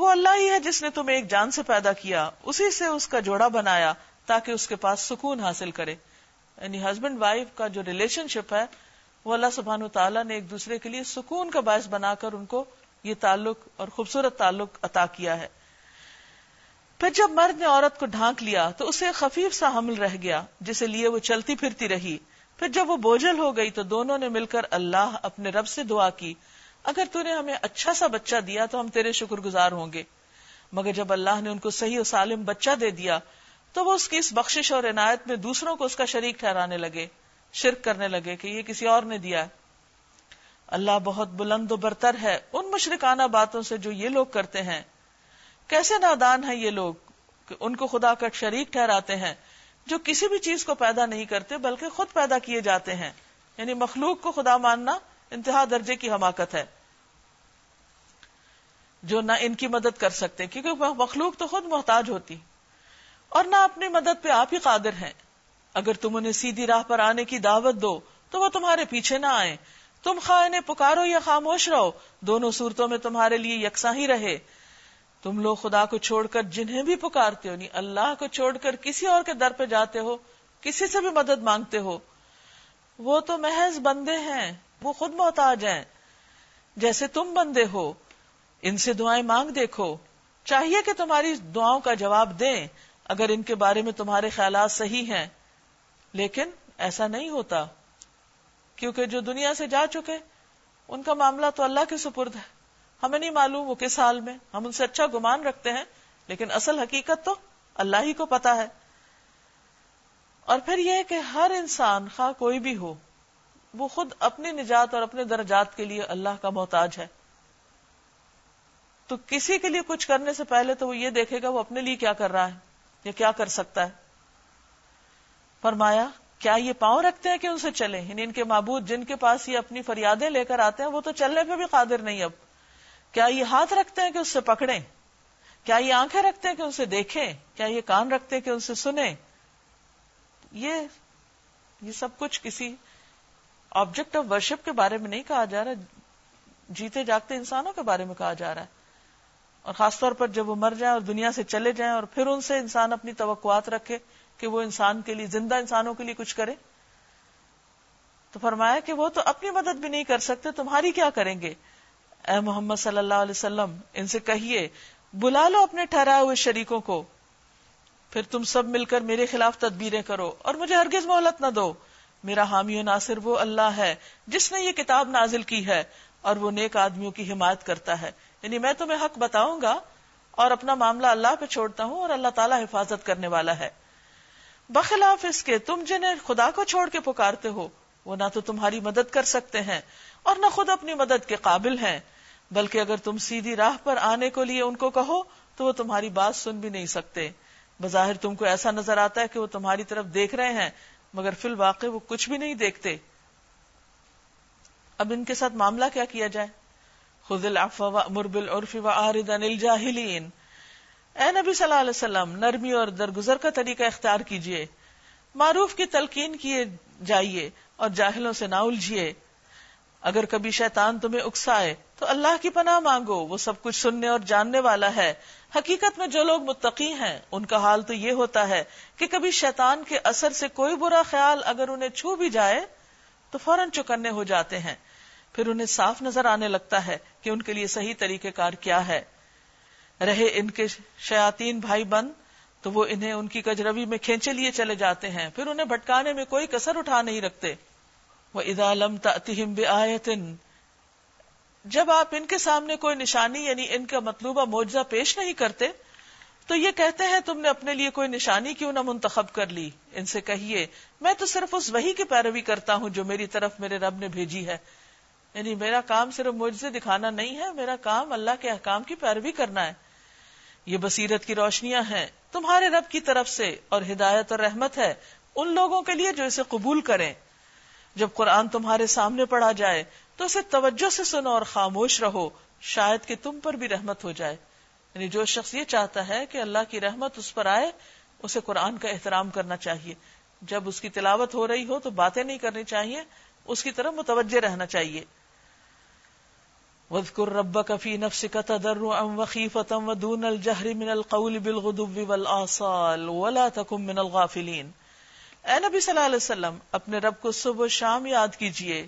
وہ اللہ ہی ہے جس نے تمہیں ایک جان سے پیدا کیا، اسی سے اس کا جوڑا بنایا تاکہ اس کے پاس سکون حاصل کرے۔ یعنی ہسبینڈ وائف کا جو ریلیشن شپ ہے، وہ اللہ سبحان تعالیٰ نے ایک دوسرے کے لیے سکون کا باعث بنا کر ان کو یہ تعلق اور خوبصورت تعلق عطا کیا ہے۔ پھر جب مرد نے عورت کو ڈھانک لیا تو اسے خفیف سا حمل رہ گیا، جسے لیے وہ چلتی پھرتی رہی۔ پھر جب وہ بوجھل ہو گئی تو دونوں نے مل کر اللہ اپنے رب سے دعا کی۔ اگر تو نے ہمیں اچھا سا بچہ دیا تو ہم تیرے شکر گزار ہوں گے۔ مگر جب اللہ نے ان کو صحیح و سالم بچہ دے دیا تو وہ اس کی اس بخشش اور عنایت میں دوسروں کو اس کا شریک ٹھہرانے لگے، شرک کرنے لگے کہ یہ کسی اور نے دیا۔ اللہ بہت بلند و برتر ہے ان مشرکانہ باتوں سے جو یہ لوگ کرتے ہیں۔ کیسے نادان ہیں یہ لوگ کہ ان کو خدا کا شریک ٹھہراتے ہیں جو کسی بھی چیز کو پیدا نہیں کرتے بلکہ خود پیدا کیے جاتے ہیں۔ یعنی مخلوق کو خدا ماننا انتہا درجے کی حماقت ہے جو نہ ان کی مدد کر سکتے کیونکہ مخلوق تو خود محتاج ہوتی اور نہ اپنی مدد پہ آپ ہی قادر ہیں۔ اگر تم انہیں سیدھی راہ پر آنے کی دعوت دو تو وہ تمہارے پیچھے نہ آئے تم خواہ انہیں پکارو یا خاموش رہو، دونوں صورتوں میں تمہارے لیے یکساں ہی رہے۔ تم لوگ خدا کو چھوڑ کر جنہیں بھی پکارتے ہو نہیں اللہ کو چھوڑ کر کسی اور کے در پہ جاتے ہو، کسی سے بھی مدد مانگتے ہو، وہ تو محض بندے ہیں۔ وہ خود محتاج ہیں۔ جیسے تم بندے ہو، ان سے دعائیں مانگ دیکھو۔ چاہیے کہ تمہاری دعاؤں کا جواب دیں، اگر ان کے بارے میں تمہارے خیالات صحیح ہیں۔ لیکن ایسا نہیں ہوتا، کیونکہ جو دنیا سے جا چکے، ان کا معاملہ تو اللہ کے سپرد ہے۔ ہمیں نہیں معلوم وہ کس حال میں، ہم ان سے اچھا گمان رکھتے ہیں، لیکن اصل حقیقت تو اللہ ہی کو پتا ہے۔ اور پھر یہ کہ ہر انسان خواہ کوئی بھی ہو وہ خود اپنی نجات اور اپنے درجات کے لیے اللہ کا محتاج ہے۔ تو کسی کے لیے کچھ کرنے سے پہلے تو وہ یہ دیکھے گا وہ اپنے لیے کیا کر رہا ہے یا کیا کر سکتا ہے۔ فرمایا، کیا یہ پاؤں رکھتے ہیں کہ ان سے چلے یعنی ان کے معبود جن کے پاس یہ اپنی فریادیں لے کر آتے ہیں، وہ تو چلنے پہ بھی قادر نہیں اب۔ کیا یہ ہاتھ رکھتے ہیں کہ اس سے پکڑیں؟ کیا یہ آنکھیں رکھتے ہیں کہ ان سے دیکھیں؟ کیا یہ کان رکھتے ہیں کہ ان سے سنیں؟ یہ یہ سب کچھ کسی آبجیکٹ آف ورشپ کے بارے میں نہیں کہا جا رہا، جیتے جاگتے انسانوں کے بارے میں کہا جا رہا ہے۔ اور خاص طور پر جب وہ مر جائیں اور دنیا سے چلے جائیں اور پھر ان سے انسان اپنی توقعات رکھے کہ وہ انسان کے لیے، زندہ انسانوں کے لیے کچھ کرے۔ تو فرمایا کہ وہ تو اپنی مدد بھی نہیں کر سکتے، تمہاری کیا کریں گے؟ اے محمد صلی اللہ علیہ وسلم، ان سے کہیے، بلا لو اپنے ٹھہرائے ہوئے شریکوں کو۔ پھر تم سب مل کر میرے خلاف تدبیریں کرو اور مجھے ہرگز مہلت نہ دو۔ میرا حامی و ناصر وہ اللہ ہے جس نے یہ کتاب نازل کی ہے اور وہ نیک آدمیوں کی حمایت کرتا ہے۔ یعنی میں تمہیں حق بتاؤں گا اور اپنا معاملہ اللہ پہ چھوڑتا ہوں اور اللہ تعالیٰ حفاظت کرنے والا ہے۔ بخلاف اس کے تم جنہیں خدا کو چھوڑ کے پکارتے ہو، وہ نہ تو تمہاری مدد کر سکتے ہیں اور نہ خود اپنی مدد کے قابل ہیں۔ بلکہ اگر تم سیدھی راہ پر آنے کو لیے ان کو کہو، تو وہ تمہاری بات سن بھی نہیں سکتے۔ بظاہر تم کو ایسا نظر آتا ہے کہ وہ تمہاری طرف دیکھ رہے ہیں مگر فی الواقع وہ کچھ بھی نہیں دیکھتے۔ اب ان کے ساتھ معاملہ کیا کیا جائے؟ خز العفو وامر بالعرف وعارض عن الجاہلین۔ اے نبی صلی اللہ علیہ وسلم، نرمی اور درگزر کا طریقہ اختیار کیجیے۔ معروف کی تلقین کیے جائیے اور جاہلوں سے نہ الجھیے۔ اگر کبھی شیطان تمہیں اکسائے، تو اللہ کی پناہ مانگو، وہ سب کچھ سننے اور جاننے والا ہے۔ حقیقت میں جو لوگ متقی ہیں، ان کا حال تو یہ ہوتا ہے کہ کبھی شیطان کے اثر سے کوئی برا خیال اگر انہیں چھو بھی جائے، تو فوراً چکنے ہو جاتے ہیں۔ پھر انہیں صاف نظر آنے لگتا ہے کہ ان کے لیے صحیح طریقہ کار کیا ہے۔ رہے ان کے شیاتین بھائی بند تو وہ انہیں ان کی کجروی میں کھینچے لیے چلے جاتے ہیں۔ پھر انہیں بھٹکانے میں کوئی کسر اٹھا نہیں رکھتے۔ وہ ادا لم تم جب آپ ان کے سامنے کوئی نشانی یعنی ان کا مطلوبہ معجزہ پیش نہیں کرتے، تو یہ کہتے ہیں تم نے اپنے لیے کوئی نشانی کیوں نہ منتخب کر لی؟ ان سے کہیے، میں تو صرف اس وہی کی پیروی کرتا ہوں جو میری طرف میرے رب نے بھیجی ہے۔ یعنی میرا کام صرف معجزے دکھانا نہیں ہے، میرا کام اللہ کے احکام کی پیروی کرنا ہے۔ یہ بصیرت کی روشنیاں ہیں۔ تمہارے رب کی طرف سے اور ہدایت اور رحمت ہے۔ ان لوگوں کے لیے جو اسے قبول کریں۔ جب قرآن تمہارے سامنے پڑھا جائے تو اسے توجہ سے سنو اور خاموش رہو، شاید کہ تم پر بھی رحمت ہو جائے۔ یعنی جو شخص یہ چاہتا ہے کہ اللہ کی رحمت اس پر آئے، اسے قرآن کا احترام کرنا چاہیے۔ جب اس کی تلاوت ہو رہی ہو تو باتیں نہیں کرنی چاہیے، اس کی طرف متوجہ رہنا چاہیے۔ وَذْكُرْ رَبَّكَ فِي نَفْسِكَ تَدَرُّعًا وَخِيفَةً وَدُونَ الْجَهْرِ مِنَ الْقَوْلِ بِالْغُدُوِّ وَالْآصَالِ وَلَا تَكُن مِنَ الْغَافِلِينَ۔ اے نبی صلی اللہ علیہ وسلم، اپنے رب کو صبح و شام یاد کیجیے۔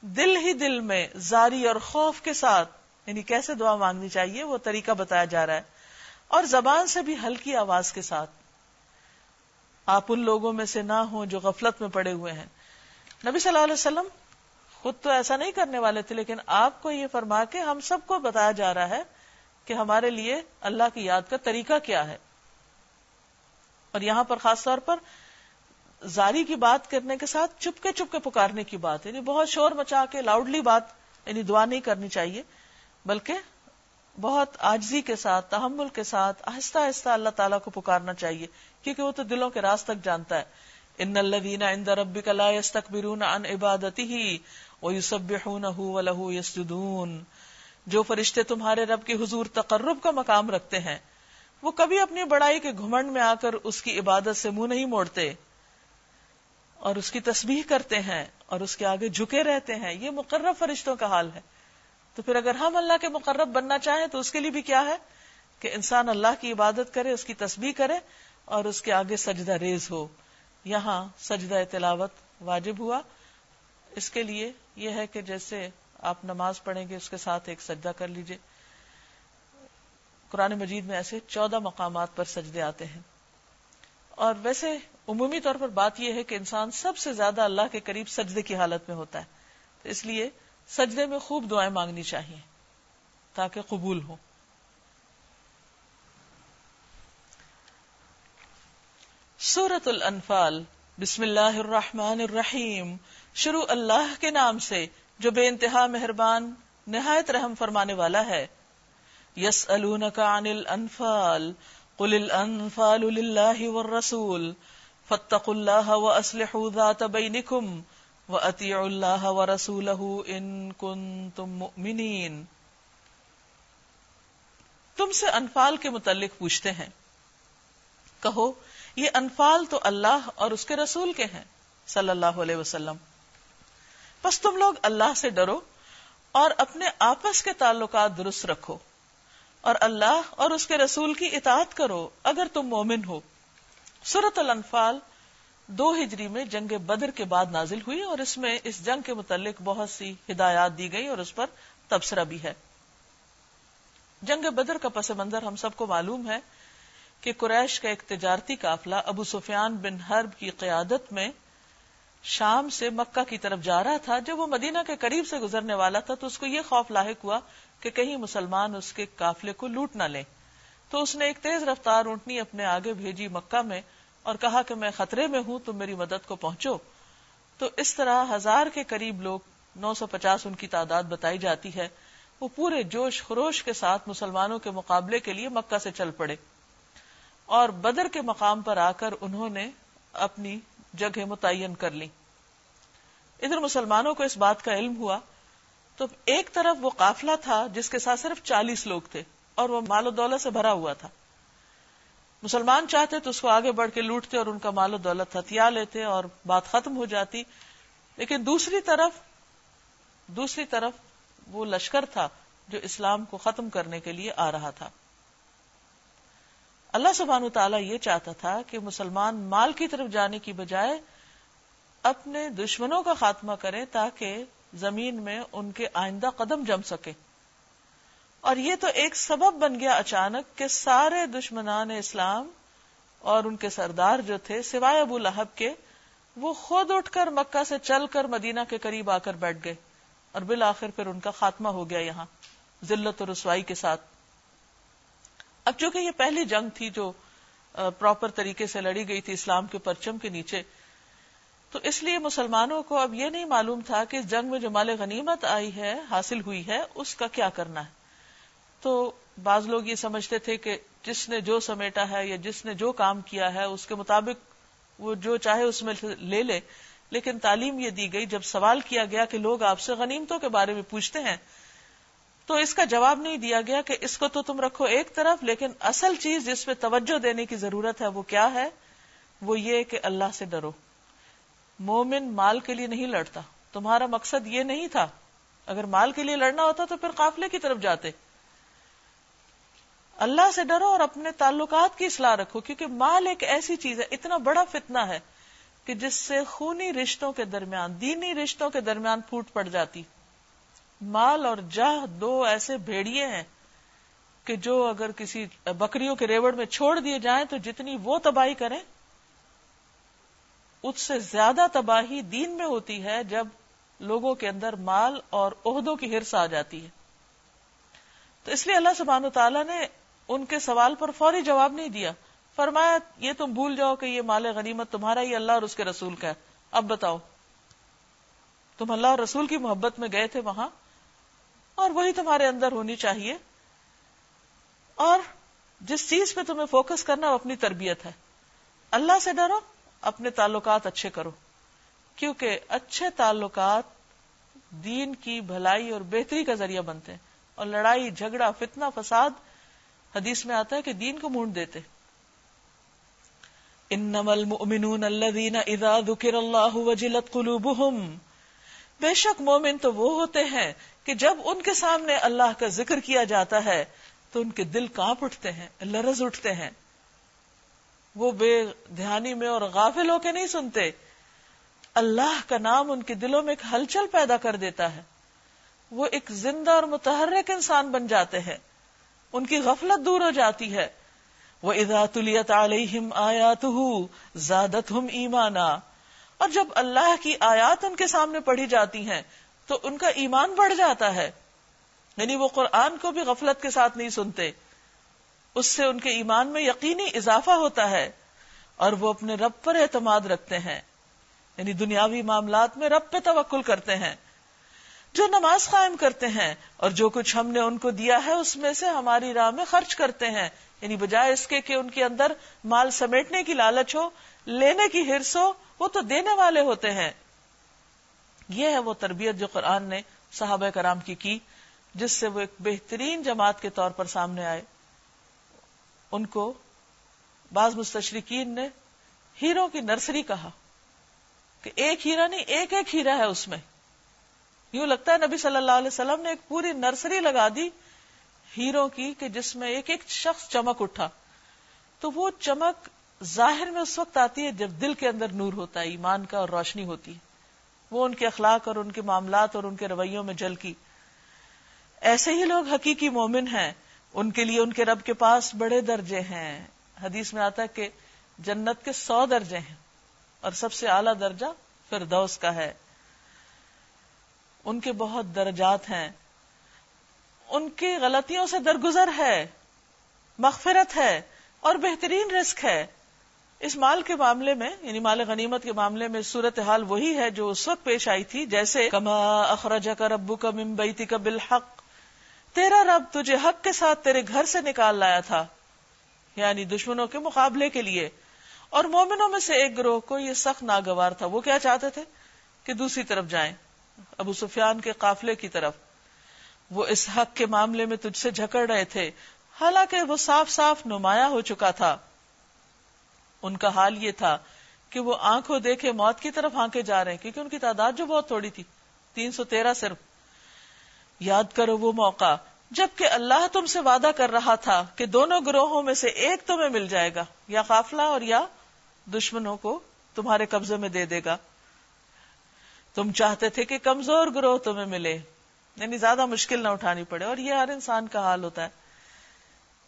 دل ہی دل میں زاری اور خوف کے ساتھ یعنی کیسے دعا مانگنی چاہیے، وہ طریقہ بتایا جا رہا ہے۔ اور زبان سے بھی ہلکی آواز کے ساتھ۔ آپ ان لوگوں میں سے نہ ہوں جو غفلت میں پڑے ہوئے ہیں۔ نبی صلی اللہ علیہ وسلم خود تو ایسا نہیں کرنے والے تھے، لیکن آپ کو یہ فرما کے ہم سب کو بتایا جا رہا ہے کہ ہمارے لیے اللہ کی یاد کا طریقہ کیا ہے۔ اور یہاں پر خاص طور پر زاری کی بات کرنے کے ساتھ چپ کے چپ کے پکارنے کی بات یعنی بہت شور مچا کے لاؤڈلی بات یعنی دعا نہیں کرنی چاہیے، بلکہ بہت آجزی کے ساتھ، تحمل کے ساتھ آہستہ آہستہ اللہ تعالیٰ کو پکارنا چاہیے، کیونکہ وہ تو دلوں کے راز تک جانتا ہے۔ ان الذين عند ربك لا يستكبرون عن عبادته ويسبحونه وله يسجدون جو فرشتے تمہارے رب کے حضور تقرب کا مقام رکھتے ہیں، وہ کبھی اپنی بڑائی کے گھمنڈ میں آ کر اس کی عبادت سے منہ نہیں موڑتے۔ اور اس کی تسبیح کرتے ہیں اور اس کے آگے جھکے رہتے ہیں، یہ مقرب فرشتوں کا حال ہے۔ تو پھر اگر ہم اللہ کے مقرب بننا چاہیں تو اس کے لیے بھی کیا ہے؟ کہ انسان اللہ کی عبادت کرے، اس کی تسبیح کرے اور اس کے آگے سجدہ ریز ہو۔ یہاں سجدہ تلاوت واجب ہوا۔ اس کے لیے یہ ہے کہ جیسے آپ نماز پڑھیں گے، اس کے ساتھ ایک سجدہ کر لیجیے۔ قرآن مجید میں ایسے چودہ مقامات پر سجدے آتے ہیں۔ اور ویسے عمومی طور پر بات یہ ہے کہ انسان سب سے زیادہ اللہ کے قریب سجدے کی حالت میں ہوتا ہے۔ تو اس لیے سجدے میں خوب دعائیں مانگنی چاہیے تاکہ قبول ہو۔ سورت الانفال، بسم اللہ الرحمن الرحیم، شروع اللہ کے نام سے، جو بے انتہا مہربان، نہایت رحم فرمانے والا ہے۔ یس عن الانفال، قل الانفال للہ والرسول فاتقوا اللہ واسلحوا ذات بینکم واتیعوا اللہ ورسولہ ان کنتم مؤمنین تم سے انفال کے متعلق پوچھتے ہیں۔ کہو، یہ انفال تو اللہ اور اس کے رسول کے ہیں، صلی اللہ علیہ وسلم۔ بس تم لوگ اللہ سے ڈرو اور اپنے آپس کے تعلقات درست رکھو۔ اور اللہ اور اس کے رسول کی اطاعت کرو، اگر تم مومن ہو۔ سورت الانفال دو ہجری میں جنگ بدر کے بعد نازل ہوئی اور اس میں اس جنگ کے متعلق بہت سی ہدایات دی گئی اور اس پر تبصرہ بھی ہے۔ جنگ بدر کا پس منظر ہم سب کو معلوم ہے کہ قریش کا ایک تجارتی قافلہ ابو سفیان بن حرب کی قیادت میں شام سے مکہ کی طرف جا رہا تھا۔ جب وہ مدینہ کے قریب سے گزرنے والا تھا تو اس کو یہ خوف لاحق ہوا کہ کہیں مسلمان اس کے قافلے کو لوٹ نہ لیں۔ تو اس نے ایک تیز رفتار اونٹنی اپنے آگے بھیجی مکہ میں اور کہا کہ میں خطرے میں ہوں، تم میری مدد کو پہنچو۔ تو اس طرح ہزار کے قریب لوگ، نو سو پچاس ان کی تعداد بتائی جاتی ہے، وہ پورے جوش خروش کے ساتھ مسلمانوں کے مقابلے کے لیے مکہ سے چل پڑے۔ اور بدر کے مقام پر آ کر انہوں نے اپنی جگہ متعین کر لی ادھر مسلمانوں کو اس بات کا علم ہوا، تو ایک طرف وہ قافلہ تھا جس کے ساتھ صرف چالیس لوگ تھے۔ اور وہ مال و دولت سے بھرا ہوا تھا۔ مسلمان چاہتے تو اس کو آگے بڑھ کے لوٹتے اور ان کا مال و دولت ہتھیا لیتے اور بات ختم ہو جاتی۔ لیکن دوسری طرف دوسری طرف وہ لشکر تھا جو اسلام کو ختم کرنے کے لیے آ رہا تھا۔ اللہ سبحانہ تعالیٰ یہ چاہتا تھا کہ مسلمان مال کی طرف جانے کی بجائے اپنے دشمنوں کا خاتمہ کریں تاکہ زمین میں ان کے آئندہ قدم جم سکے۔ اور یہ تو ایک سبب بن گیا اچانک کہ سارے دشمنان اسلام اور ان کے سردار جو تھے، سوائے ابو لہب کے، وہ خود اٹھ کر مکہ سے چل کر مدینہ کے قریب آ کر بیٹھ گئے اور بالآخر پھر ان کا خاتمہ ہو گیا یہاں، ذلت اور رسوائی کے ساتھ۔ اب چونکہ یہ پہلی جنگ تھی جو پراپر طریقے سے لڑی گئی تھی اسلام کے پرچم کے نیچے، تو اس لیے مسلمانوں کو اب یہ نہیں معلوم تھا کہ اس جنگ میں جو مال غنیمت آئی ہے، حاصل ہوئی ہے، اس کا کیا کرنا ہے۔ تو بعض لوگ یہ سمجھتے تھے کہ جس نے جو سمیٹا ہے یا جس نے جو کام کیا ہے، اس کے مطابق وہ جو چاہے اس میں لے لے۔ لیکن تعلیم یہ دی گئی، جب سوال کیا گیا کہ لوگ آپ سے غنیمتوں کے بارے میں پوچھتے ہیں، تو اس کا جواب نہیں دیا گیا کہ اس کو تو تم رکھو ایک طرف، لیکن اصل چیز جس پہ توجہ دینے کی ضرورت ہے وہ کیا ہے؟ وہ یہ کہ اللہ سے ڈرو۔ مومن مال کے لیے نہیں لڑتا۔ تمہارا مقصد یہ نہیں تھا۔ اگر مال کے لیے لڑنا ہوتا تو پھر قافلے کی طرف جاتے۔ اللہ سے ڈرو اور اپنے تعلقات کی اصلاح رکھو، کیونکہ مال ایک ایسی چیز ہے، اتنا بڑا فتنہ ہے کہ جس سے خونی رشتوں کے درمیان، دینی رشتوں کے درمیان پھوٹ پڑ جاتی۔ مال اور جہ دو ایسے بھیڑیے ہیں کہ جو اگر کسی بکریوں کے ریوڑ میں چھوڑ دیے جائیں تو جتنی وہ تباہی کریں، اس سے زیادہ تباہی دین میں ہوتی ہے جب لوگوں کے اندر مال اور عہدوں کی ہرس آ جاتی ہے۔ تو اس لیے اللہ سبحانہ تعالیٰ نے ان کے سوال پر فوری جواب نہیں دیا۔ فرمایا، یہ تم بھول جاؤ کہ یہ مال غنیمت تمہارا ہی اللہ اور اس کے رسول کا ہے۔ اب بتاؤ، تم اللہ اور رسول کی محبت میں گئے تھے وہاں؟ اور وہی تمہارے اندر ہونی چاہیے۔ اور جس چیز پہ تمہیں فوکس کرنا وہ اپنی تربیت ہے۔ اللہ سے ڈرو، اپنے تعلقات اچھے کرو۔ کیونکہ اچھے تعلقات دین کی بھلائی اور بہتری کا ذریعہ بنتے ہیں۔ اور لڑائی، جھگڑا، فتنہ، فساد حدیث میں آتا ہے کہ دین کو مونڈ دیتے انما المؤمنون الذين اذا ذكر الله وجلت قلوبهم۔ بے شک مومن تو وہ ہوتے ہیں کہ جب ان کے سامنے اللہ کا ذکر کیا جاتا ہے تو ان کے دل کانپ اٹھتے ہیں، لرز اٹھتے ہیں۔ وہ بے دھیانی میں اور غافل ہو کے نہیں سنتے۔ اللہ کا نام ان کے دلوں میں ایک ہلچل پیدا کر دیتا ہے۔ وہ ایک زندہ اور متحرک انسان بن جاتے ہیں۔ ان کی غفلت دور ہو جاتی ہے۔ وہ ادا تلیت علیہم آیات ہم ایمانا اور جب اللہ کی آیات ان کے سامنے پڑھی جاتی ہیں، تو ان کا ایمان بڑھ جاتا ہے۔ یعنی وہ قرآن کو بھی غفلت کے ساتھ نہیں سنتے۔ اس سے ان کے ایمان میں یقینی اضافہ ہوتا ہے۔ اور وہ اپنے رب پر اعتماد رکھتے ہیں۔ یعنی دنیاوی معاملات میں رب پہ توکل کرتے ہیں۔ جو نماز قائم کرتے ہیں اور جو کچھ ہم نے ان کو دیا ہے، اس میں سے ہماری راہ میں خرچ کرتے ہیں۔ یعنی بجائے اس کے کہ ان کے اندر مال سمیٹنے کی لالچ ہو، لینے کی ہرس ہو، وہ تو دینے والے ہوتے ہیں۔ یہ ہے وہ تربیت جو قرآن نے صحابہ کرام کی کی، جس سے وہ ایک بہترین جماعت کے طور پر سامنے آئے۔ ان کو بعض مستشرقین نے ہیرو کی نرسری کہا کہ ایک ہیرا نہیں، ایک ایک ہیرا ہے اس میں۔ یوں لگتا ہے نبی صلی اللہ علیہ وسلم نے ایک پوری نرسری لگا دی ہیرو کی کہ جس میں ایک ایک شخص چمک اٹھا۔ تو وہ چمک ظاہر میں اس وقت آتی ہے جب دل کے اندر نور ہوتا ہے، ایمان کا اور روشنی ہوتی ہے۔ وہ ان کے اخلاق اور ان کے معاملات اور ان کے رویوں میں جل کی۔ ایسے ہی لوگ حقیقی مومن ہیں۔ ان کے لیے ان کے رب کے پاس بڑے درجے ہیں۔ حدیث میں آتا ہے کہ جنت کے سو درجے ہیں اور سب سے اعلی درجہ فردوس کا ہے۔ ان کے بہت درجات ہیں۔ ان کی غلطیوں سے درگزر ہے، مغفرت ہے اور بہترین رزق ہے۔ اس مال کے معاملے میں یعنی مال غنیمت کے معاملے میں صورت حال وہی ہے جو اس وقت پیش آئی تھی، جیسے کما اخراج کا ربو کا ممبئی کا بالحق، تیرا رب تجھے حق کے ساتھ تیرے گھر سے نکال لایا تھا۔ یعنی دشمنوں کے مقابلے کے لیے۔ اور مومنوں میں سے ایک گروہ کو یہ سخت ناگوار تھا۔ وہ کیا چاہتے تھے؟ کہ دوسری طرف جائیں۔ ابو سفیان کے قافلے کی طرف۔ وہ اس حق کے معاملے میں تجھ سے جھکڑ رہے تھے۔ حالانکہ وہ صاف صاف نمایاں ہو چکا تھا۔ ان کا حال یہ تھا کہ وہ آنکھوں دیکھے موت کی طرف آنکھیں جا رہے ہیں، کیونکہ ان کی تعداد جو بہت تھوڑی تھی۔ تین سو تیرہ صرف۔ یاد کرو وہ موقع جبکہ اللہ تم سے وعدہ کر رہا تھا کہ دونوں گروہوں میں سے ایک تمہیں مل جائے گا، یا قافلہ اور یا دشمنوں کو تمہارے قبضے میں دے دے گا۔ تم چاہتے تھے کہ کمزور گروہ تمہیں ملے۔ یعنی زیادہ مشکل نہ اٹھانی پڑے۔ اور یہ ہر انسان کا حال ہوتا ہے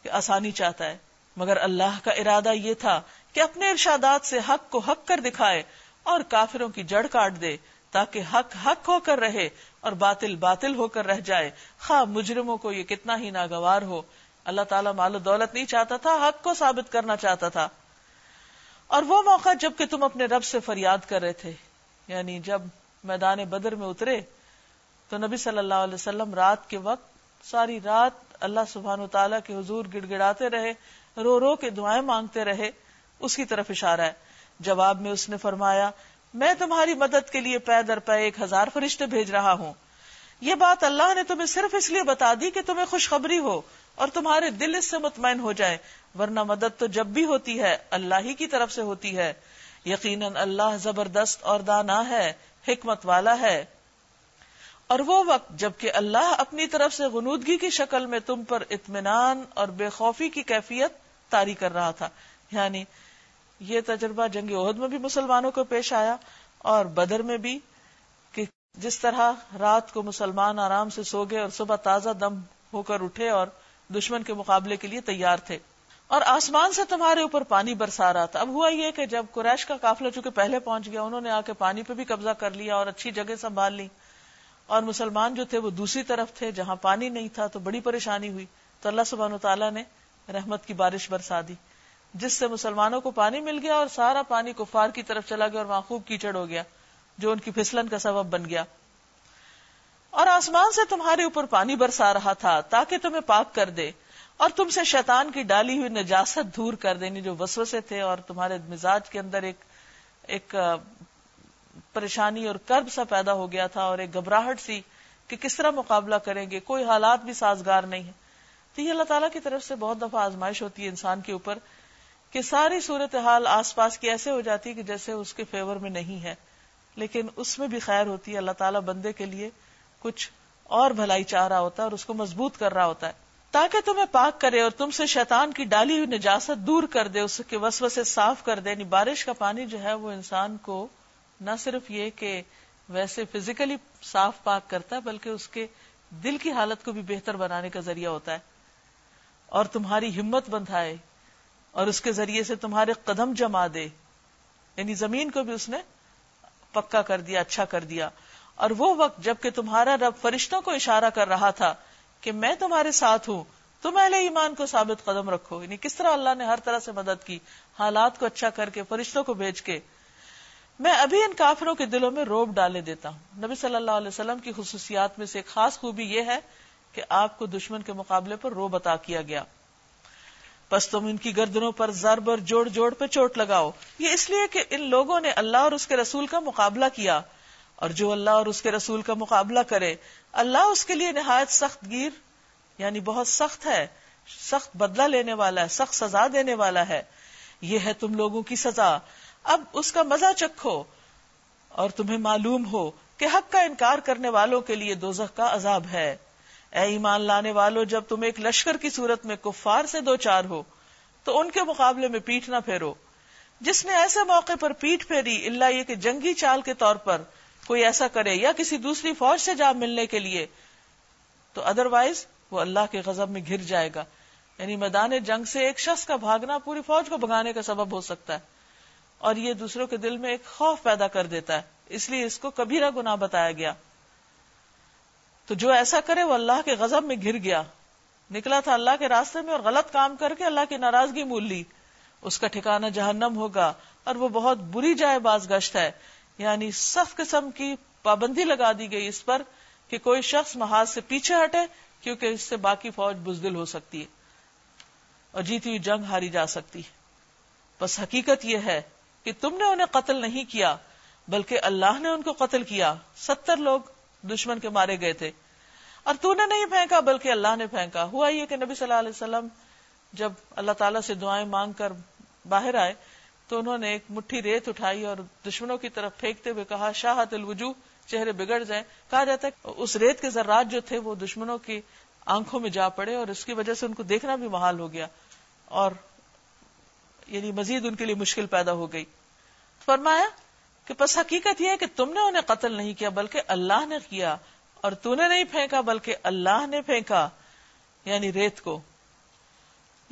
کہ آسانی چاہتا ہے۔ مگر اللہ کا ارادہ یہ تھا کہ اپنے ارشادات سے حق کو حق کر دکھائے اور کافروں کی جڑ کاٹ دے تاکہ حق حق ہو کر رہے اور باطل باطل ہو کر رہ جائے۔ خواہ مجرموں کو یہ کتنا ہی ناگوار ہو۔ اللہ تعالیٰ مال و دولت نہیں چاہتا تھا، حق کو ثابت کرنا چاہتا تھا۔ اور وہ موقع جبکہ تم اپنے رب سے فریاد کر رہے تھے۔ یعنی جب میدان بدر میں اترے تو نبی صلی اللہ علیہ وسلم رات کے وقت ساری رات اللہ سبحان و تعالیٰ کے حضور گڑ گڑاتے رہے، رو رو کے دعائیں مانگتے رہے، اس کی طرف اشارہ ہے۔ جواب میں اس نے فرمایا، میں تمہاری مدد کے لیے پے در پے ایک ہزار فرشتے بھیج رہا ہوں۔ یہ بات اللہ نے تمہیں صرف اس لیے بتا دی کہ تمہیں خوشخبری ہو اور تمہارے دل اس سے مطمئن ہو جائے ورنہ مدد تو جب بھی ہوتی ہے، اللہ ہی کی طرف سے ہوتی ہے۔ یقیناً اللہ زبردست اور دانا ہے۔ حکمت والا ہے۔ اور وہ وقت جبکہ اللہ اپنی طرف سے غنودگی کی شکل میں تم پر اطمینان اور بے خوفی کی کیفیت تاری کر رہا تھا۔ یعنی یہ تجربہ جنگ عہد میں بھی مسلمانوں کو پیش آیا اور بدر میں بھی کہ جس طرح رات کو مسلمان آرام سے سو گئے اور صبح تازہ دم ہو کر اٹھے اور دشمن کے مقابلے کے لیے تیار تھے۔ اور آسمان سے تمہارے اوپر پانی برسا رہا تھا۔ اب ہوا یہ کہ جب قریش کا قافلہ چونکہ پہلے پہنچ گیا، انہوں نے آ کے پانی پہ بھی قبضہ کر لیا اور اچھی جگہ سنبھال لی۔ اور مسلمان جو تھے وہ دوسری طرف تھے، جہاں پانی نہیں تھا تو بڑی پریشانی ہوئی۔ تو اللہ سبحانہ تعالیٰ نے رحمت کی بارش برسا دی، جس سے مسلمانوں کو پانی مل گیا اور سارا پانی کفار کی طرف چلا گیا اور وہاں خوب کیچڑ ہو گیا، جو ان کی پھسلن کا سبب بن گیا۔ اور آسمان سے تمہارے اوپر پانی برسا رہا تھا، تاکہ تمہیں پاک کر دے۔ اور تم سے شیطان کی ڈالی ہوئی نجاست دور کر دینی جو وسوسے تھے اور تمہارے مزاج کے اندر ایک ایک پریشانی اور کرب سا پیدا ہو گیا تھا اور ایک گھبراہٹ سی کہ کس طرح مقابلہ کریں گے، کوئی حالات بھی سازگار نہیں ہے تو یہ اللہ تعالیٰ کی طرف سے بہت دفعہ آزمائش ہوتی ہے انسان کے اوپر کہ ساری صورت حال آس پاس کی ایسے ہو جاتی ہے کہ جیسے اس کے فیور میں نہیں ہے۔ لیکن اس میں بھی خیر ہوتی ہے، اللہ تعالیٰ بندے کے لیے کچھ اور بھلائی چاہ رہا ہوتا ہے اور اس کو مضبوط کر رہا ہوتا ہے۔ تاکہ تمہیں پاک کرے اور تم سے شیطان کی ڈالی ہوئی نجاست دور کر دے، اس کے وسو سے صاف کر دے۔ یعنی بارش کا پانی جو ہے وہ انسان کو نہ صرف یہ کہ ویسے فزیکلی صاف پاک کرتا ہے، بلکہ اس کے دل کی حالت کو بھی بہتر بنانے کا ذریعہ ہوتا ہے اور تمہاری ہمت بندھائے اور اس کے ذریعے سے تمہارے قدم جما دے۔ یعنی زمین کو بھی اس نے پکا کر دیا اچھا کر دیا۔ اور وہ وقت جبکہ تمہارا رب فرشتوں کو اشارہ کر رہا تھا کہ میں تمہارے ساتھ ہوں تم اہل ایمان کو ثابت قدم رکھو۔ یعنی کس طرح اللہ نے ہر طرح سے مدد کی، حالات کو اچھا کر کے، فرشتوں کو بھیج کے۔ میں ابھی ان کافروں کے دلوں میں روب ڈالے دیتا ہوں۔ نبی صلی اللہ علیہ وسلم کی خصوصیات میں سے ایک خاص خوبی یہ ہے کہ آپ کو دشمن کے مقابلے پر روب عطا کیا گیا۔ بس تم ان کی گردنوں پر ضرب اور جوڑ جوڑ پہ چوٹ لگاؤ۔ یہ اس لیے کہ ان لوگوں نے اللہ اور اس کے رسول کا مقابلہ کیا۔ اور جو اللہ اور اس کے رسول کا مقابلہ کرے، اللہ اس کے لیے نہایت سخت گیر یعنی بہت سخت ہے، سخت بدلہ لینے والا ہے، سخت سزا دینے والا ہے۔ یہ ہے تم لوگوں کی سزا۔ اب اس کا مزہ چکھو اور تمہیں معلوم ہو کہ حق کا انکار کرنے والوں کے لیے دوزخ کا عذاب ہے۔ اے ایمان لانے والوں جب تم ایک لشکر کی صورت میں کفار سے دو چار ہو، تو ان کے مقابلے میں پیٹ نہ پھیرو۔ جس نے ایسے موقع پر پیٹ پھیری، اللہ یہ کہ جنگی چال کے طور پر کوئی ایسا کرے، یا کسی دوسری فوج سے جا ملنے کے لیے، تو ادر وائز وہ اللہ کے غضب میں گر جائے گا۔ یعنی میدان جنگ سے ایک شخص کا بھاگنا پوری فوج کو بھگانے کا سبب ہو سکتا ہے۔ اور یہ دوسروں کے دل میں ایک خوف پیدا کر دیتا ہے۔ اس لیے اس کو کبھی گنا بتایا گیا۔ تو جو ایسا کرے وہ اللہ کے غضب میں گر گیا۔ نکلا تھا اللہ کے راستے میں اور غلط کام کر کے اللہ کی ناراضگی مول لی۔ اس کا ٹھکانہ جہنم ہوگا اور وہ بہت بری جائے باز گشت ہے۔ یعنی سخت قسم کی پابندی لگا دی گئی اس پر کہ کوئی شخص محاذ سے پیچھے ہٹے کیونکہ اس سے باقی فوج بزدل ہو سکتی ہے اور جیتی ہوئی جنگ ہاری جا سکتی ہے۔ بس حقیقت یہ ہے کہ تم نے انہیں قتل نہیں کیا، بلکہ اللہ نے ان کو قتل کیا۔ ستر لوگ دشمن کے مارے گئے تھے۔ اور تو نے نہیں پھینکا، بلکہ اللہ نے پھینکا۔ ہوا یہ کہ نبی صلی اللہ علیہ وسلم جب اللہ تعالیٰ سے دعائیں مانگ کر باہر آئے تو انہوں نے ایک مٹھی ریت اٹھائی اور دشمنوں کی طرف پھینکتے ہوئے کہا شاہت الوجو چہرے بگڑ جائیں۔ کہا جاتا ہے اس ریت کے ذرات جو تھے وہ دشمنوں کی آنکھوں میں جا پڑے اور اس کی وجہ سے ان کو دیکھنا بھی محال ہو گیا اور یعنی مزید ان کے لیے مشکل پیدا ہو گئی۔ فرمایا کہ بس حقیقت یہ ہے کہ تم نے انہیں قتل نہیں کیا، بلکہ اللہ نے کیا اور تو نے نہیں پھینکا، بلکہ اللہ نے پھینکا یعنی ریت کو۔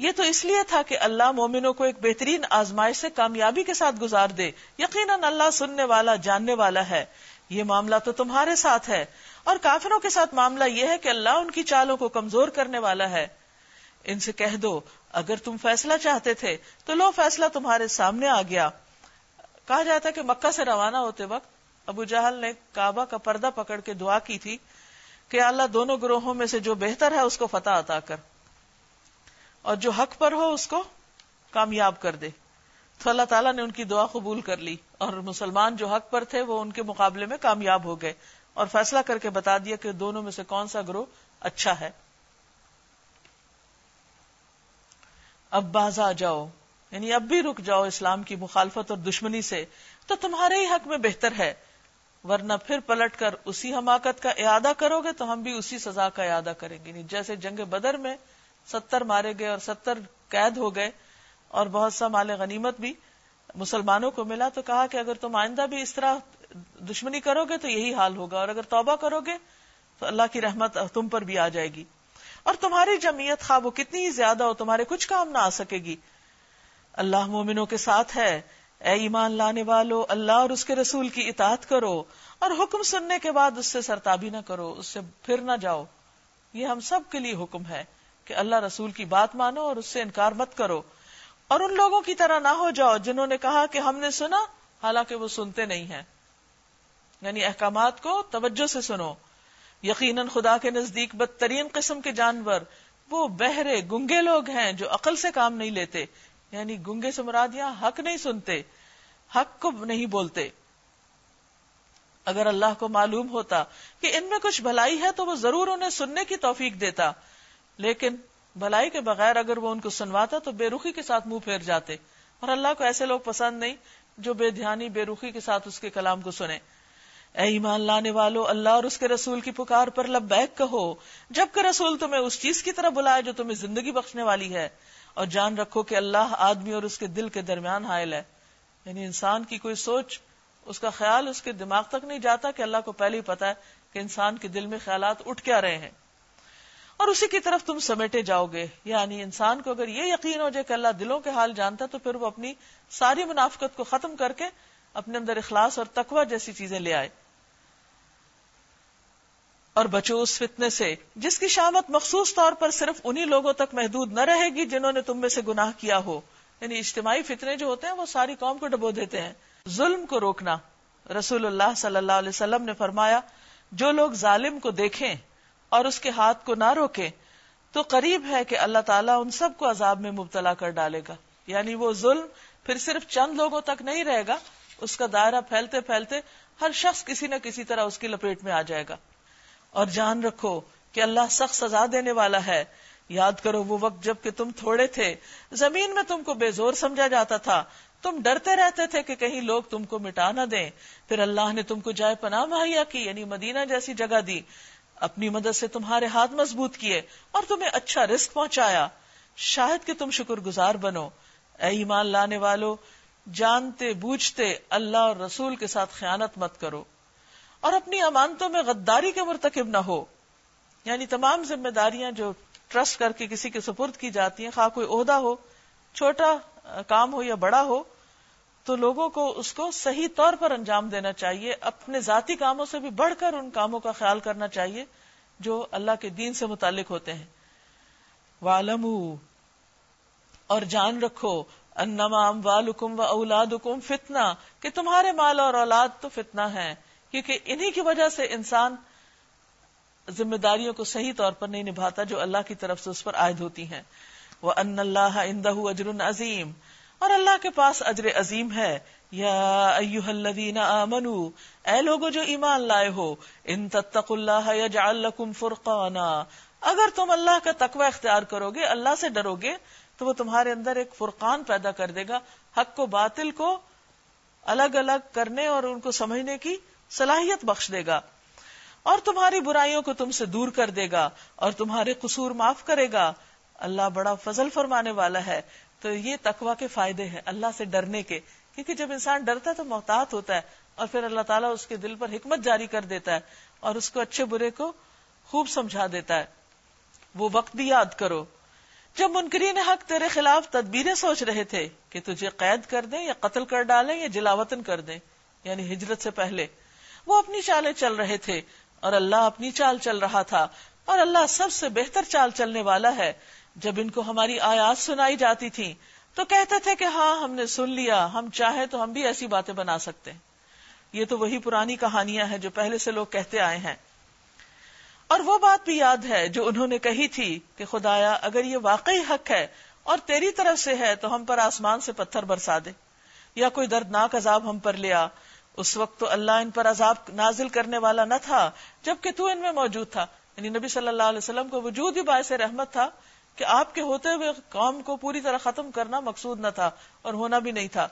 یہ تو اس لیے تھا کہ اللہ مومنوں کو ایک بہترین آزمائش سے کامیابی کے ساتھ گزار دے۔ یقیناً اللہ سننے والا، جاننے والا ہے۔ یہ معاملہ تو تمہارے ساتھ ہے۔ اور کافروں کے ساتھ معاملہ یہ ہے کہ اللہ ان کی چالوں کو کمزور کرنے والا ہے۔ ان سے کہہ دو، اگر تم فیصلہ چاہتے تھے تو لو فیصلہ تمہارے سامنے آ گیا۔ کہا جاتا ہے کہ مکہ سے روانہ ہوتے وقت ابو جہل نے کعبہ کا پردہ پکڑ کے دعا کی تھی کہ اللہ دونوں گروہوں میں سے جو بہتر ہے اس کو فتح عطا کر۔ اور جو حق پر ہو اس کو کامیاب کر دے۔ تو اللہ تعالیٰ نے ان کی دعا قبول کر لی اور مسلمان جو حق پر تھے وہ ان کے مقابلے میں کامیاب ہو گئے۔ اور فیصلہ کر کے بتا دیا کہ دونوں میں سے کون سا گروہ اچھا ہے۔ اب باز آ جاؤ یعنی اب بھی رک جاؤ اسلام کی مخالفت اور دشمنی سے، تو تمہارے ہی حق میں بہتر ہے۔ ورنہ پھر پلٹ کر اسی حماقت کا اعادہ کرو گے تو ہم بھی اسی سزا کا اعادہ کریں گے۔ یعنی جیسے جنگ بدر میں ستر مارے گئے اور ستر قید ہو گئے اور بہت سا مال غنیمت بھی مسلمانوں کو ملا تو کہا کہ اگر تم آئندہ بھی اس طرح دشمنی کرو گے تو یہی حال ہوگا اور اگر توبہ کرو گے تو اللہ کی رحمت تم پر بھی آ جائے گی اور تمہاری جمعیت خواب وہ کتنی ہی زیادہ ہو تمہارے کچھ کام نہ آ سکے گی اللہ مومنوں کے ساتھ ہے اے ایمان لانے والو، اللہ اور اس کے رسول کی اطاعت کرو اور حکم سننے کے بعد اس سے سرتابی نہ کرو، اس سے پھر نہ جاؤ۔ یہ ہم سب کے لیے حکم ہے۔ کہ اللہ رسول کی بات مانو اور اس سے انکار مت کرو۔ اور ان لوگوں کی طرح نہ ہو جاؤ جنہوں نے کہا کہ ہم نے سنا، حالانکہ وہ سنتے نہیں ہیں۔ یعنی احکامات کو توجہ سے سنو۔ یقیناً خدا کے نزدیک بدترین قسم کے جانور، وہ بہرے، گنگے لوگ ہیں جو عقل سے کام نہیں لیتے۔ یعنی گنگے سے مراد یہاں حق نہیں سنتے، حق کو نہیں بولتے۔ اگر اللہ کو معلوم ہوتا کہ ان میں کچھ بھلائی ہے تو وہ ضرور انہیں سننے کی توفیق دیتا۔ لیکن بھلائی کے بغیر اگر وہ ان کو سنواتا تو بے رخی کے ساتھ منہ پھیر جاتے اور اللہ کو ایسے لوگ پسند نہیں جو بے دھیانی، بے رخی کے ساتھ اس کے کلام کو سنے اے ایمان لانے والو، اللہ اور اس کے رسول کی پکار پر لبیک کہو، جبکہ رسول تمہیں اس چیز کی طرح بلائے جو تمہیں زندگی بخشنے والی ہے۔ اور جان رکھو کہ اللہ آدمی اور اس کے دل کے درمیان حائل ہے۔ یعنی انسان کی کوئی سوچ، اس کا خیال اس کے دماغ تک نہیں جاتا کہ اللہ کو پہلے ہی پتا ہے کہ انسان کے دل میں خیالات اٹھ کیا رہے ہیں۔ اور اسی کی طرف تم سمیٹے جاؤ گے۔ یعنی انسان کو اگر یہ یقین ہو جائے کہ اللہ دلوں کے حال جانتا تو پھر وہ اپنی ساری منافقت کو ختم کر کے اپنے اندر اخلاص اور تقوی جیسی چیزیں لے آئے۔ اور بچو اس فتنے سے، جس کی شامت مخصوص طور پر صرف انہی لوگوں تک محدود نہ رہے گی جنہوں نے تم میں سے گناہ کیا ہو۔ یعنی اجتماعی فتنے جو ہوتے ہیں، وہ ساری قوم کو ڈبو دیتے ہیں۔ ظلم کو روکنا۔ رسول اللہ صلی اللہ علیہ وسلم نے فرمایا، جو لوگ ظالم کو دیکھیں اور اس کے ہاتھ کو نہ روکے تو قریب ہے کہ اللہ تعالیٰ ان سب کو عذاب میں مبتلا کر ڈالے گا۔ یعنی وہ ظلم پھر صرف چند لوگوں تک نہیں رہے گا، اس کا دائرہ پھیلتے پھیلتے ہر شخص کسی نہ کسی طرح اس کی لپیٹ میں آ جائے گا۔ اور جان رکھو کہ اللہ سخت سزا دینے والا ہے۔ یاد کرو وہ وقت جبکہ تم تھوڑے تھے، زمین میں تم کو بے زور سمجھا جاتا تھا۔ تم ڈرتے رہتے تھے کہ کہیں لوگ تم کو مٹا نہ دیں۔ پھر اللہ نے تم کو جائے پناہ مہیا کی یعنی مدینہ جیسی جگہ دی۔ اپنی مدد سے تمہارے ہاتھ مضبوط کیے اور تمہیں اچھا رسک پہنچایا۔ شاید کہ تم شکر گزار بنو۔ اے ایمان لانے والو، جانتے بوجھتے اللہ اور رسول کے ساتھ خیانت مت کرو۔ اور اپنی امانتوں میں غداری کے مرتکب نہ ہو۔ یعنی تمام ذمہ داریاں جو ٹرسٹ کر کے کسی کے سپرد کی جاتی ہیں، خواہ کوئی عہدہ ہو، چھوٹا کام ہو یا بڑا ہو تو لوگوں کو اس کو صحیح طور پر انجام دینا چاہیے، اپنے ذاتی کاموں سے بھی بڑھ کر ان کاموں کا خیال کرنا چاہیے جو اللہ کے دین سے متعلق ہوتے ہیں۔ والم اور جان رکھو انما اموالکم و اولادکم فتنہ کہ تمہارے مال اور اولاد تو فتنہ ہے کیونکہ انہی کی وجہ سے انسان ذمہ داریوں کو صحیح طور پر نہیں نبھاتا جو اللہ کی طرف سے اس پر عائد ہوتی ہیں۔ وہ ان اللہ اندہ اجر عظیم اور اللہ کے پاس اجر عظیم ہے۔ یا ایوہ الذین آمنو، اے لوگو جو ایمان لائے ہو، ان تتق اللہ یجعل لکم فرقانا۔ اگر تم اللہ کا تقوی اختیار کرو گے اللہ سے ڈرو گے تو وہ تمہارے اندر ایک فرقان پیدا کر دے گا۔ حق کو باطل کو الگ الگ کرنے اور ان کو سمجھنے کی صلاحیت بخش دے گا۔ اور تمہاری برائیوں کو تم سے دور کر دے گا اور تمہارے قصور معاف کرے گا۔ اللہ بڑا فضل فرمانے والا ہے۔ تو یہ تقوا کے فائدے ہیں، اللہ سے ڈرنے کے۔ کیونکہ جب انسان ڈرتا ہے تو محتاط ہوتا ہے اور پھر اللہ تعالیٰ اس کے دل پر حکمت جاری کر دیتا ہے اور اس کو اچھے برے کو خوب سمجھا دیتا ہے۔ وہ وقت بھی یاد کرو۔ جب منکرین حق تیرے خلاف تدبیریں سوچ رہے تھے کہ تجھے قید کر دیں یا قتل کر ڈالیں یا جلاوطن کر دیں یعنی ہجرت سے پہلے، وہ اپنی چالیں چل رہے تھے اور اللہ اپنی چال چل رہا تھا۔ اور اللہ سب سے بہتر چال چلنے والا ہے۔ جب ان کو ہماری آیات سنائی جاتی تھی، تو کہتے تھے کہ ہاں ہم نے سن لیا، ہم چاہیں تو ہم بھی ایسی باتیں بنا سکتے ہیں۔ یہ تو وہی پرانی کہانیاں ہیں جو پہلے سے لوگ کہتے آئے ہیں۔ اور وہ بات بھی یاد ہے جو انہوں نے کہی تھی کہ خدایا، اگر یہ واقعی حق ہے اور تیری طرف سے ہے تو ہم پر آسمان سے پتھر برسا دے، یا کوئی دردناک عذاب ہم پر لیا اس وقت تو اللہ ان پر عذاب نازل کرنے والا نہ تھا، جبکہ تو ان میں موجود تھا۔ یعنی نبی صلی اللہ علیہ وسلم کو وجود ہی باعث رحمت تھا۔ کہ آپ کے ہوتے ہوئے قوم کو پوری طرح ختم کرنا مقصود نہ تھا اور ہونا بھی نہیں تھا۔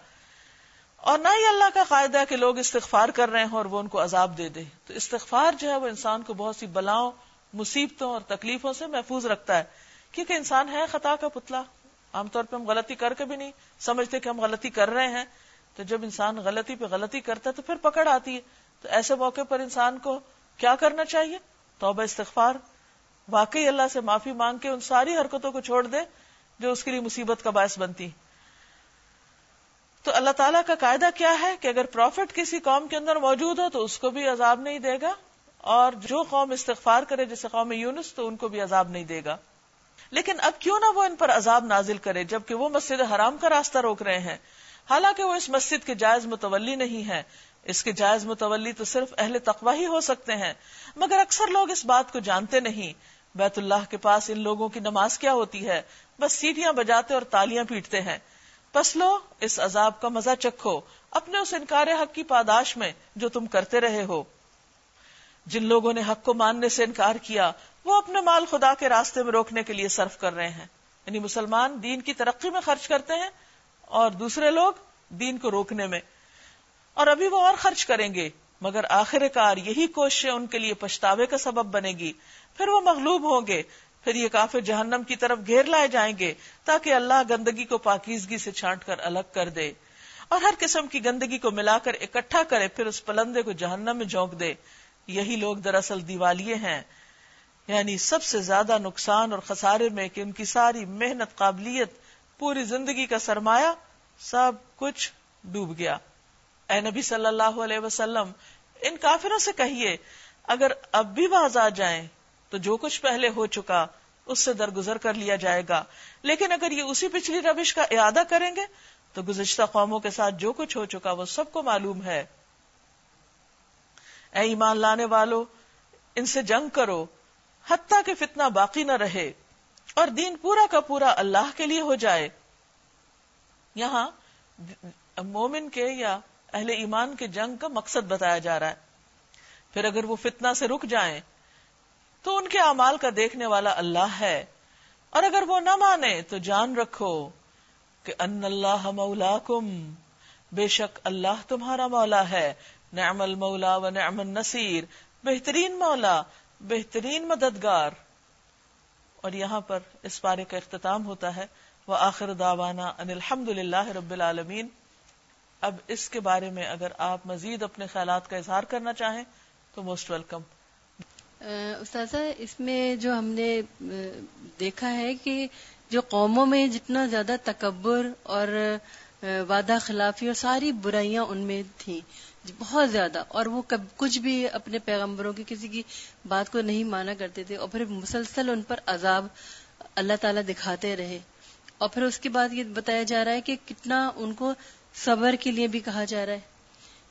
اور نہ ہی اللہ کا قاعدہ ہے کہ لوگ استغفار کر رہے ہیں اور وہ ان کو عذاب دے دے۔ تو استغفار جو ہے وہ انسان کو بہت سی بلاؤں، مصیبتوں اور تکلیفوں سے محفوظ رکھتا ہے۔ کیونکہ انسان ہے خطا کا پتلا۔ عام طور پہ ہم غلطی کر کے بھی نہیں سمجھتے کہ ہم غلطی کر رہے ہیں۔ تو جب انسان غلطی پہ غلطی کرتا ہے تو پھر پکڑ آتی ہے۔ تو ایسے موقع پر انسان کو کیا کرنا چاہیے؟ توبہ، استغفار۔ واقعی اللہ سے معافی مانگ کے ان ساری حرکتوں کو چھوڑ دے جو اس کے لیے مصیبت کا باعث بنتی۔ تو اللہ تعالیٰ کا قاعدہ کیا ہے کہ اگر پروفٹ کسی قوم کے اندر موجود ہو تو اس کو بھی عذاب نہیں دے گا، اور جو قوم استغفار کرے جیسے قوم یونس تو ان کو بھی عذاب نہیں دے گا۔ لیکن اب کیوں نہ وہ ان پر عذاب نازل کرے جبکہ وہ مسجد حرام کا راستہ روک رہے ہیں۔ حالانکہ وہ اس مسجد کے جائز متولی نہیں ہے اس کے جائز متولی تو صرف اہل تقوی ہی ہو سکتے ہیں، مگر اکثر لوگ اس بات کو جانتے نہیں۔ بیت اللہ کے پاس ان لوگوں کی نماز کیا ہوتی ہے؟ بس سیٹیاں بجاتے اور تالیاں پیٹتے ہیں۔ پس لو، اس عذاب کا مزہ چکھو۔ اپنے اس انکار حق کی پاداش میں جو تم کرتے رہے ہو۔ جن لوگوں نے حق کو ماننے سے انکار کیا، وہ اپنے مال خدا کے راستے میں روکنے کے لیے صرف کر رہے ہیں۔ یعنی مسلمان دین کی ترقی میں خرچ کرتے ہیں اور دوسرے لوگ دین کو روکنے میں۔ اور ابھی وہ اور خرچ کریں گے، مگر آخر کار یہی کوششیں ان کے لیے پچھتاوے کا سبب بنے گی۔ پھر وہ مغلوب ہوں گے۔ پھر یہ کافر جہنم کی طرف گھیر لائے جائیں گے تاکہ اللہ گندگی کو پاکیزگی سے چھانٹ کر الگ کر دے۔ اور ہر قسم کی گندگی کو ملا کر اکٹھا کرے، پھر اس پلندے کو جہنم میں جھونک دے۔ یہی لوگ دراصل دیوالیے ہیں۔ یعنی سب سے زیادہ نقصان اور خسارے میں کہ ان کی ساری محنت، قابلیت، پوری زندگی کا سرمایہ سب کچھ ڈوب گیا۔ اے نبی صلی اللہ علیہ وسلم، ان کافروں سے کہیے، اگر اب بھی باز آ جائیں تو جو کچھ پہلے ہو چکا، اس سے درگزر کر لیا جائے گا۔ لیکن اگر یہ اسی پچھلی روش کا ارادہ کریں گے، تو گزشتہ قوموں کے ساتھ جو کچھ ہو چکا، وہ سب کو معلوم ہے۔ اے ایمان لانے والو، ان سے جنگ کرو، حتیٰ کہ فتنہ باقی نہ رہے اور دین پورا کا پورا اللہ کے لیے ہو جائے۔ یہاں مومن کے یا اہل ایمان کے جنگ کا مقصد بتایا جا رہا ہے۔ پھر اگر وہ فتنہ سے رک جائیں تو ان کے اعمال کا دیکھنے والا اللہ ہے۔ اور اگر وہ نہ مانے تو جان رکھو کہ ان اللہ مولا بے شک اللہ تمہارا مولا ہے۔ نعم المولا و نعم النصیر۔ بہترین مولا، بہترین مددگار۔ اور یہاں پر اس پارے کا اختتام ہوتا ہے۔ وہ آخر داوانا ان الحمد للہ رب العالمین۔ اب اس کے بارے میں اگر آپ مزید اپنے خیالات کا اظہار کرنا چاہیں تو موسٹ ویلکم استاذہ، اس میں جو ہم نے دیکھا ہے کہ جو قوموں میں جتنا زیادہ تکبر اور وعدہ خلافی اور ساری برائیاں ان میں تھیں جی، بہت زیادہ، اور وہ کب، کچھ بھی اپنے پیغمبروں کی کسی کی بات کو نہیں مانا کرتے تھے، اور پھر مسلسل ان پر عذاب اللہ تعالیٰ دکھاتے رہے۔ اور پھر اس کے بعد یہ بتایا جا رہا ہے کہ کتنا ان کو صبر کے لیے بھی کہا جا رہا ہے۔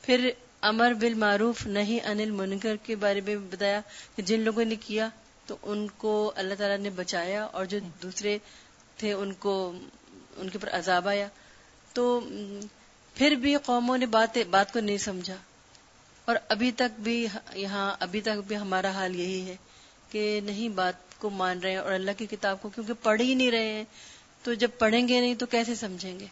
پھر امر بالمعروف نہیں انل منکر کے بارے میں بتایا کہ جن لوگوں نے کیا تو ان کو اللہ تعالیٰ نے بچایا اور جو دوسرے تھے ان کو، ان کے پر عذاب آیا۔ تو پھر بھی قوموں نے بات بات کو نہیں سمجھا۔ اور ابھی تک بھی یہاں، ابھی تک بھی ہمارا حال یہی ہے کہ نہیں بات کو مان رہے ہیں اور اللہ کی کتاب کو کیونکہ پڑھ ہی نہیں رہے ہیں۔ تو جب پڑھیں گے نہیں تو کیسے سمجھیں گے؟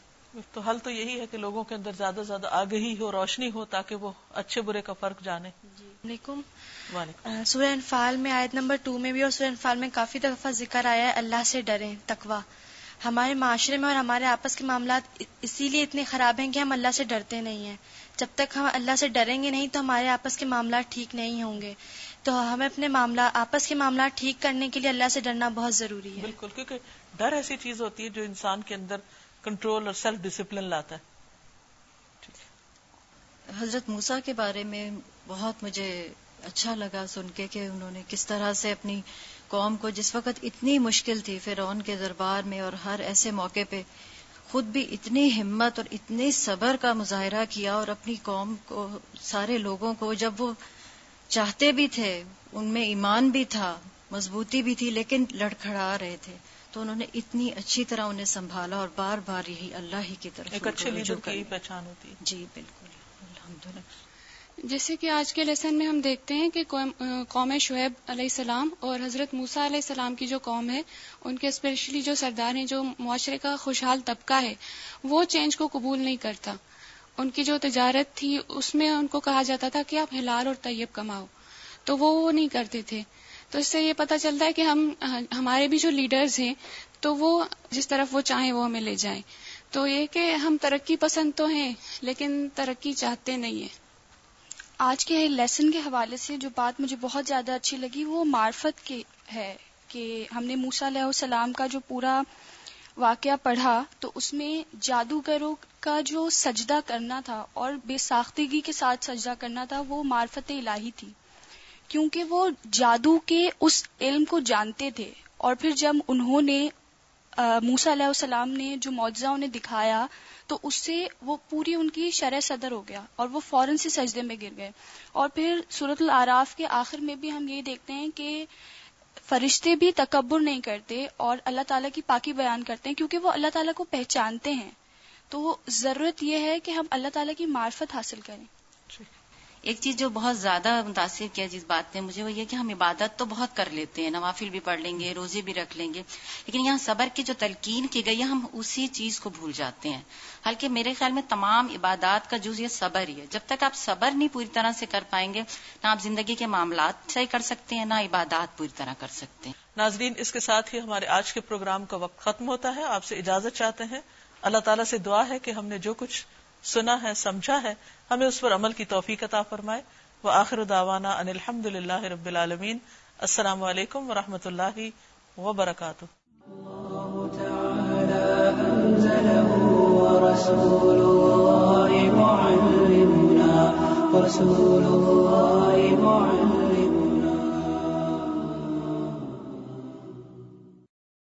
تو حل تو یہی ہے کہ لوگوں کے اندر زیادہ سے زیادہ آگہی ہو روشنی ہو تاکہ وہ اچھے برے کا فرق جانے۔ جی سورہ انفال میں آیت نمبر ٹو میں بھی اور سورہ انفال میں کافی دفعہ ذکر آیا ہے اللہ سے ڈریں تقوا ہمارے معاشرے میں اور ہمارے آپس کے معاملات اسی لیے اتنے خراب ہیں کہ ہم اللہ سے ڈرتے نہیں ہیں۔ جب تک ہم اللہ سے ڈریں گے نہیں تو ہمارے آپس کے معاملات ٹھیک نہیں ہوں گے۔ تو ہمیں اپنے معاملات آپس کے معاملات ٹھیک کرنے کے لیے اللہ سے ڈرنا بہت ضروری ہے۔ بالکل کیونکہ ڈر ایسی چیز ہوتی ہے جو انسان کے اندر کنٹرول اور سیلف ڈسپلن لاتا ہے۔ حضرت موسا کے بارے میں بہت مجھے اچھا لگا سن کے کہ انہوں نے کس طرح سے اپنی قوم کو جس وقت اتنی مشکل تھی فرعون کے دربار میں اور ہر ایسے موقع پہ خود بھی اتنی ہمت اور اتنے صبر کا مظاہرہ کیا اور اپنی قوم کو، سارے لوگوں کو جب وہ چاہتے بھی تھے، ان میں ایمان بھی تھا، مضبوطی بھی تھی، لیکن لڑکھڑا رہے تھے۔ تو انہوں نے اتنی اچھی طرح انہیں سنبھالا اور بار بار یہی اللہ ہی کی طرف ایک اچھے لیڈر کی پہچان ہوتی ہے۔ جی بالکل۔ الحمد جیسے کہ آج کے لیسن میں ہم دیکھتے ہیں کہ قوم شعیب علیہ السلام اور حضرت موسا علیہ السلام کی جو قوم ہے ان کے اسپیشلی جو سردار ہیں جو معاشرے کا خوشحال طبقہ ہے وہ چینج کو قبول نہیں کرتا۔ ان کی جو تجارت تھی اس میں ان کو کہا جاتا تھا کہ آپ ہلال اور طیب کماؤ۔ تو وہ وہ نہیں کرتے تھے۔ تو اس سے یہ پتہ چلتا ہے کہ ہم، ہمارے بھی جو لیڈرز ہیں، تو وہ جس طرف وہ چاہیں وہ ہمیں لے جائیں۔ تو یہ کہ ہم ترقی پسند تو ہیں، لیکن ترقی چاہتے نہیں ہیں۔ آج کے لیسن کے حوالے سے جو بات مجھے بہت زیادہ اچھی لگی، وہ معرفت کی ہے کہ ہم نے موسا علیہ السلام کا جو پورا واقعہ پڑھا، تو اس میں جادوگروں کا جو سجدہ کرنا تھا اور بے ساختگی کے ساتھ سجدہ کرنا تھا، وہ معرفت الہی تھی۔ کیونکہ وہ جادو کے اس علم کو جانتے تھے۔ اور پھر جب انہوں نے موسا علیہ السلام نے جو معجزہ انہیں دکھایا، تو اس سے وہ پوری ان کی شرح صدر ہو گیا اور وہ فوراً سے سجدے میں گر گئے۔ اور پھر صورت العراف کے آخر میں بھی ہم یہ دیکھتے ہیں کہ فرشتے بھی تکبر نہیں کرتے اور اللہ تعالیٰ کی پاکی بیان کرتے ہیں کیونکہ وہ اللہ تعالیٰ کو پہچانتے ہیں۔ تو ضرورت یہ ہے کہ ہم اللہ تعالیٰ کی معرفت حاصل کریں۔ ایک چیز جو بہت زیادہ متاثر کیا جس بات نے مجھے وہ یہ کہ ہم عبادت تو بہت کر لیتے ہیں، نوافل بھی پڑھ لیں گے، روزے بھی رکھ لیں گے، لیکن یہاں صبر کی جو تلقین کی گئی ہے، ہم اسی چیز کو بھول جاتے ہیں۔ حالانکہ میرے خیال میں تمام عبادات کا جز یہ صبر ہی ہے۔ جب تک آپ صبر نہیں پوری طرح سے کر پائیں گے، نہ آپ زندگی کے معاملات صحیح کر سکتے ہیں، نہ عبادات پوری طرح کر سکتے ہیں۔ ناظرین، اس کے ساتھ ہی ہمارے آج کے پروگرام کا وقت ختم ہوتا ہے۔ آپ سے اجازت چاہتے ہیں۔ اللہ تعالیٰ سے دعا ہے کہ ہم نے جو کچھ سنا ہے، سمجھا ہے، ہمیں اس پر عمل کی توفیق عطا فرمائے۔ وآخر دعوانا ان الحمد للہ رب العالمین۔ السلام علیکم ورحمۃ اللہ وبرکاتہ رسول الله معلمنا رسول الله معلمنا